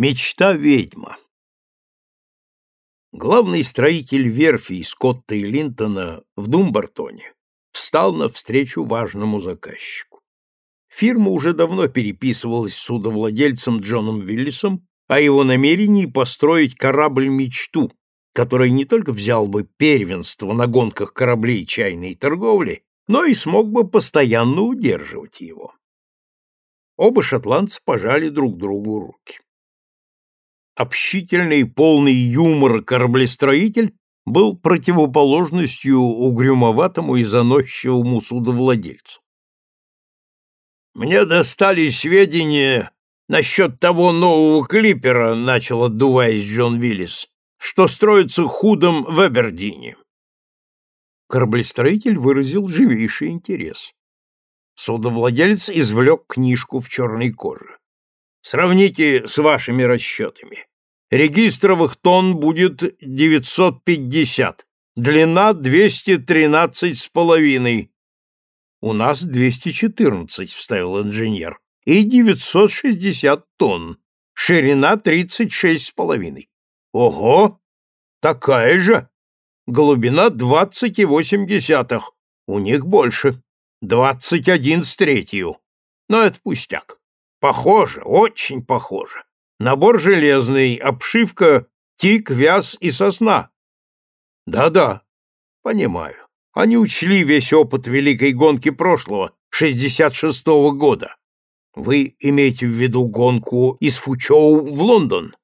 Мечта ведьма. Главный строитель верфи Скотта и Линтона в Думбартоне встал навстречу важному заказчику. Фирма уже давно переписывалась с судовладельцем Джоном Виллисом о его намерении построить корабль-мечту, который не только взял бы первенство на гонках кораблей чайной торговли, но и смог бы постоянно удерживать его. Оба шотландца пожали друг другу руки общительный, полный юмора кораблестроитель был противоположностью угрюмоватому и заносчивому судовладельцу. «Мне достались сведения насчет того нового клипера», — начал отдуваясь Джон Виллис, «что строится худом в Эбердине». Кораблестроитель выразил живейший интерес. Судовладелец извлек книжку в черной коже. «Сравните с вашими расчетами. Регистровых тонн будет 950, длина 213 с половиной. У нас 214, вставил инженер, и 960 тонн, ширина 36 с половиной. Ого, такая же. Глубина 20,8, у них больше, 21 с третью. Но это пустяк. Похоже, очень похоже. Набор железный, обшивка, тик, вяз и сосна. Да-да, понимаю. Они учли весь опыт великой гонки прошлого, 66-го года. Вы имеете в виду гонку из Фучоу в Лондон?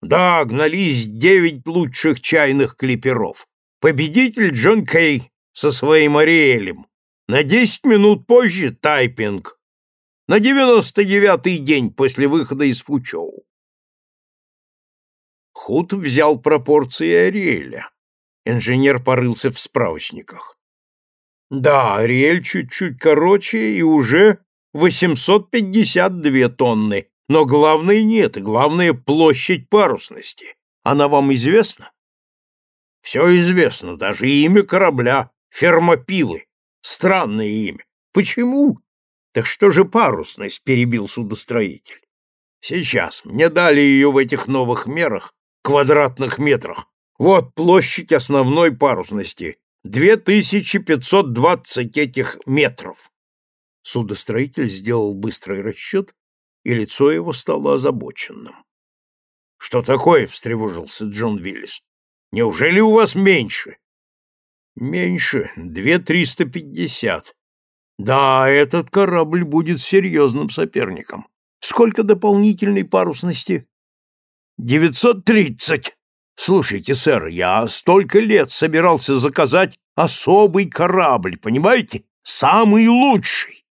Да, гнались девять лучших чайных клиперов. Победитель Джон Кей со своим Ариэлем. На десять минут позже тайпинг на девяносто девятый день после выхода из Фучоу. Худ взял пропорции Ариэля. Инженер порылся в справочниках. Да, Ариэль чуть-чуть короче и уже 852 тонны, но главное нет, главное площадь парусности. Она вам известна? Все известно, даже имя корабля, Фермопилы. Странное имя. Почему? Так что же парусность, перебил судостроитель. Сейчас, мне дали ее в этих новых мерах, квадратных метрах. Вот площадь основной парусности. 2520 этих метров. Судостроитель сделал быстрый расчет, и лицо его стало озабоченным. — Что такое? — встревожился Джон Виллис. — Неужели у вас меньше? — Меньше. Две триста пятьдесят. Да, этот корабль будет серьезным соперником. Сколько дополнительной парусности? Девятьсот тридцать. Слушайте, сэр, я столько лет собирался заказать особый корабль, понимаете? Самый лучший.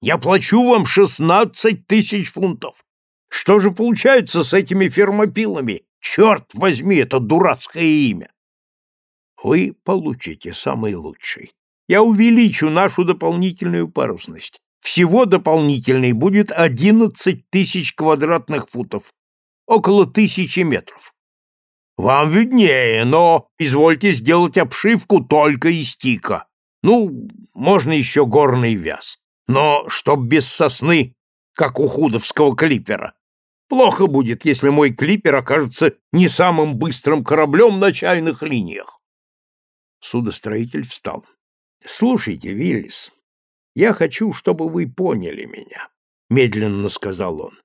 Я плачу вам шестнадцать тысяч фунтов. Что же получается с этими фермопилами? Черт возьми, это дурацкое имя. Вы получите самый лучший я увеличу нашу дополнительную парусность. Всего дополнительной будет 11 тысяч квадратных футов, около тысячи метров. Вам виднее, но извольте сделать обшивку только из тика. Ну, можно еще горный вяз. Но чтоб без сосны, как у худовского клипера. Плохо будет, если мой клипер окажется не самым быстрым кораблем на чайных линиях. Судостроитель встал. Слушайте, Виллис, я хочу, чтобы вы поняли меня, медленно сказал он.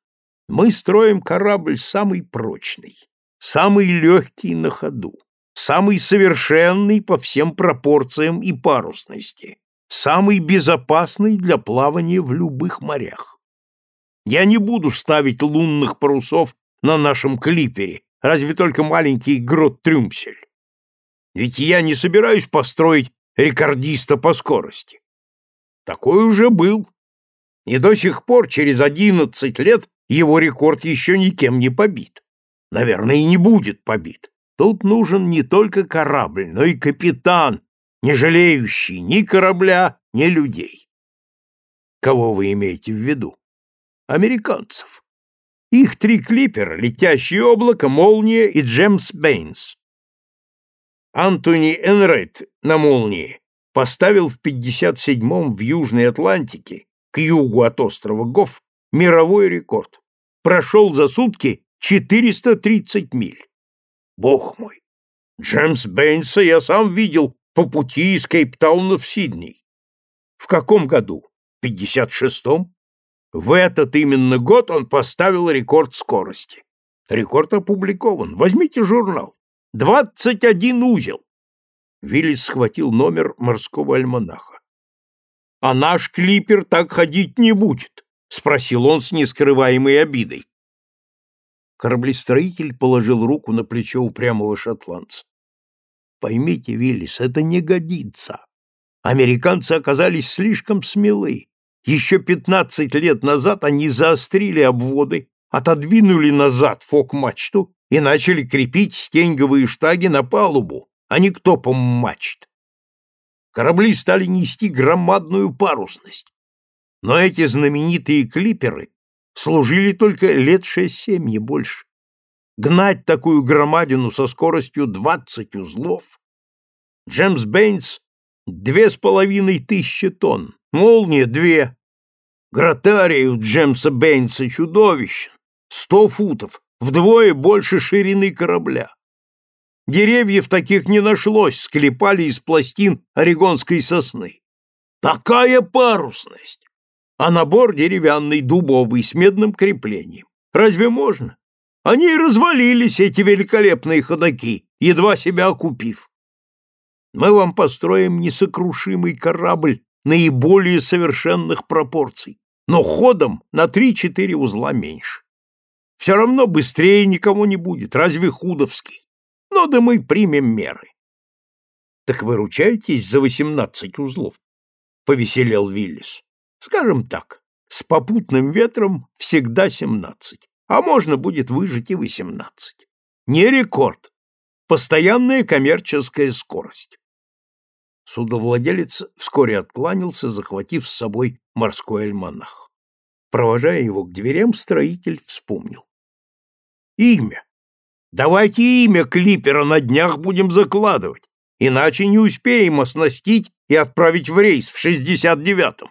Мы строим корабль самый прочный, самый легкий на ходу, самый совершенный по всем пропорциям и парусности, самый безопасный для плавания в любых морях. Я не буду ставить лунных парусов на нашем клипере, разве только маленький грот-трюмсель. Ведь я не собираюсь построить рекордиста по скорости. Такой уже был. И до сих пор, через одиннадцать лет, его рекорд еще никем не побит. Наверное, и не будет побит. Тут нужен не только корабль, но и капитан, не жалеющий ни корабля, ни людей. Кого вы имеете в виду? Американцев. Их три клипера, летящее облако, молния и Джемс Бэйнс. Антони Энрайт на «Молнии» поставил в 57-м в Южной Атлантике, к югу от острова Гофф, мировой рекорд. Прошел за сутки 430 миль. Бог мой! Джеймс Бэйнса я сам видел по пути из Кейптауна в Сидней. В каком году? В 56-м? В этот именно год он поставил рекорд скорости. Рекорд опубликован. Возьмите журнал. 21 узел. Виллис схватил номер морского альманаха. «А наш клипер так ходить не будет», — спросил он с нескрываемой обидой. Кораблестроитель положил руку на плечо упрямого шотландца. «Поймите, Виллис, это не годится. Американцы оказались слишком смелы. Еще пятнадцать лет назад они заострили обводы, отодвинули назад фок-мачту и начали крепить стенговые штаги на палубу, а не к топам. Корабли стали нести громадную парусность. Но эти знаменитые клиперы служили только лет шесть-семь, не больше. Гнать такую громадину со скоростью двадцать узлов. Джеймс Бэйнс — две с половиной тысячи тонн, молния — две. Гротарий у Джеймса Бэйнса чудовищен, сто футов, вдвое больше ширины корабля. Деревьев таких не нашлось, склепали из пластин орегонской сосны. Такая парусность! А набор деревянный, дубовый, с медным креплением. Разве можно? Они и развалились, эти великолепные ходаки, едва себя окупив. Мы вам построим несокрушимый корабль наиболее совершенных пропорций, но ходом на три-четыре узла меньше. Все равно быстрее никому не будет, разве худовский. Но да мы примем меры. Так вы ручаетесь за восемнадцать узлов? Повеселел Виллис. Скажем так, с попутным ветром всегда семнадцать, а можно будет выжить и восемнадцать. Не рекорд. Постоянная коммерческая скорость. Судовладелец вскоре откланялся, захватив с собой морской альманах. Провожая его к дверям, строитель вспомнил. Имя. Давайте имя клипера на днях будем закладывать, иначе не успеем оснастить и отправить в рейс в 69-м.